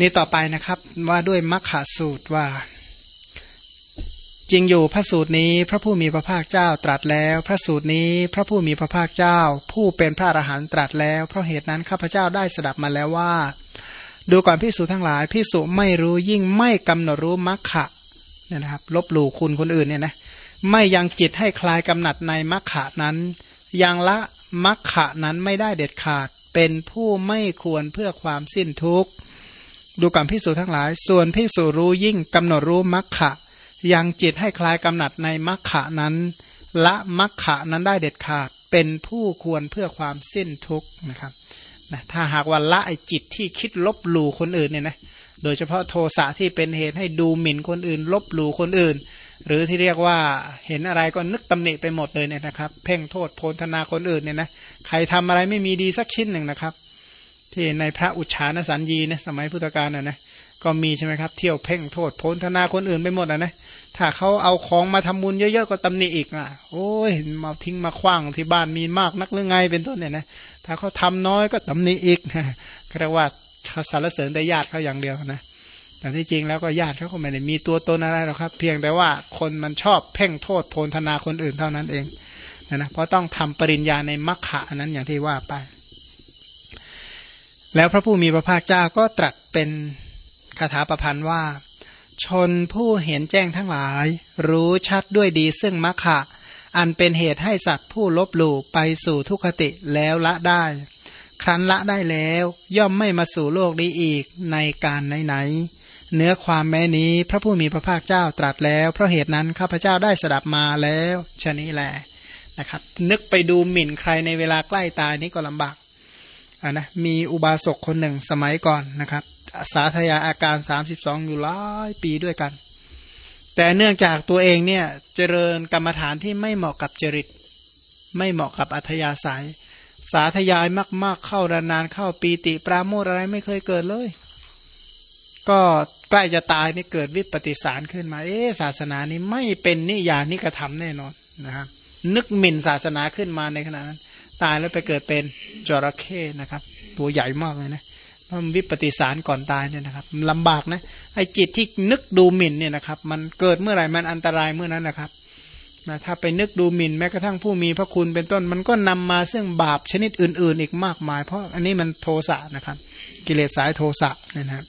นี่ต่อไปนะครับว่าด้วยมัคคสูตรว่า จริงอยู่พระสูตรนี้พระผู้มีพระภาคเจ้าตรัสแล้ว พระสูตรนี้พระผู้มีพระภาคเจ้า ผู้เป็นพระอรหันต์ตรัสแล้ว เพราะเหตุนั้นข้าพเจ้าได้สดับมาแล้วว่า ดูก่อนพิสูจทั้งหลายพิสูจไม่รู้ยิ่งไม่กำหนดรู้มัคคะเนี่ยนะครับ ลบหลู่คุณคนอื่นเนี่ยนะไม่ยังจิตให้คลายกำหนัดในมัคคะนั้น ยังละมัคคะนั้นไม่ได้เด็ดขาดเป็นผู้ไม่ควรเพื่อความสิ้นทุกข์ ดูก่อนพิสูจทั้งหลาย ส่วนพิสูจรู้ยิ่งกำหนดรู้มัคคะยังจิตให้คลายกำหนัดในมัคคะนั้น ละมัคคะนั้นได้เด็ดขาดเป็นผู้ควรเพื่อความสิ้นทุกข์นะครับนะถ้าหากว่าละไอจิตที่คิดลบหลู่คนอื่นเนี่ยนะโดยเฉพาะโทสะที่เป็นเหตุให้ดูหมิ่นคนอื่น ลบหลู่คนอื่น หรือที่เรียกว่าเห็นอะไรก็นึกตำหนิไปหมดเลยเนี่ยนะครับ เพ่งโทษโพลธนาคนอื่นเนี่ยนะใครทำอะไรไม่มีดีสักชิ้นหนึ่งนะครับ ที่ในพระอุชานสัญญีนะสมัยพุทธกาลนะนะก็มีใช่ไหมครับ เที่ยวเพ่งโทษโพลธนาคนอื่นไปหมดนะนะถ้าเขาเอาของมาทำบุญเยอะๆก็ตำหนิอีกอะ โอ้ยมาทิ้งมาคว้างที่บ้านมีมากนักหรือไงเป็นต้นเนี่ยนะถ้าเขาทาน้อยก็ตำหนิอีกเรียกว่าเขาสารเสริญแต่ญาติเขาอย่างเดียวนะแต่ที่จริงแล้วก็ญาติเขาก็ไม่ได้มีตัวตนอะไรหรอกครับ เพียงแต่ว่าคนมันชอบเพ่งโทษโพลธนาคนอื่นเท่านั้นเองนะนะเพราะต้องทำปริญญาในมรรคอันนั้นอย่างที่ว่าไป แล้วพระผู้มีพระภาคเจ้าก็ตรัสเป็นคาถาประพันธ์ว่า ชนผู้เห็นแจ้งทั้งหลาย รู้ชัดด้วยดีซึ่งมรรคะอันเป็นเหตุให้สัตว์ผู้ลบหลู่ไปสู่ทุกขติแล้วละได้ ครั้นละได้แล้วย่อมไม่มาสู่โลกนี้อีกในการไหนๆเนื้อความแม้นี้พระผู้มีพระภาคเจ้าตรัสแล้ว เพราะเหตุนั้นข้าพเจ้าได้สดับมาแล้วชนี้แหละนะครับ นึกไปดูหมิ่นใครในเวลาใกล้ตายนี่ก็ลำบาก อ่านะมีอุบาสกคนหนึ่งสมัยก่อนนะครับ สาธยาอาการ 32 อยู่หลายปีด้วยกัน แต่เนื่องจากตัวเองเนี่ยเจริญกรรมฐานที่ไม่เหมาะกับจริต ไม่เหมาะกับอัธยาศัย สาธยายมาก ๆ เข้านานๆเข้าปีติปราโมทอะไรไม่เคยเกิดเลย ก็ใกล้จะตายนี่เกิดวิปฏิสารขึ้นมาเอ๊ศาสนานี้ไม่เป็นนิยานิกระทำแน่นอนนะครับนึกหมิ่นศาสนาขึ้นมาในขณะนั้น ตายแล้วไปเกิดเป็น จระเข้นะครับ ตัวใหญ่มากเลยนะมันวิปฏิสารก่อนตายเนี่ยนะครับลำบากนะไอ้จิตที่นึกดูหมิ่นเนี่ยนะครับ มันเกิดเมื่อไหร่มันอันตรายเมื่อนั้นนะครับนะถ้าไปนึกดูหมิ่นแม้กระทั่งผู้มีพระคุณเป็นต้น มันก็นำมาซึ่งบาปชนิดอื่น ๆ อีกมากมาย เพราะอันนี้มันโทสะนะครับ กิเลสสายโทสะเนี่ยนะครับ